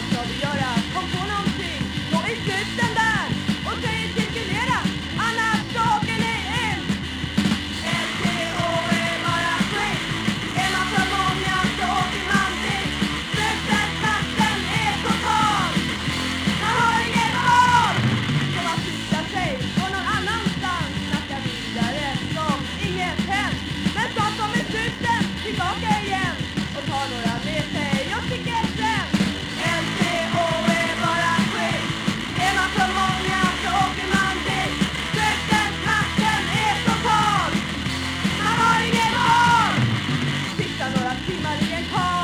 Vad ska vi göra? Kom på någonting, nå ut utan somebody and call.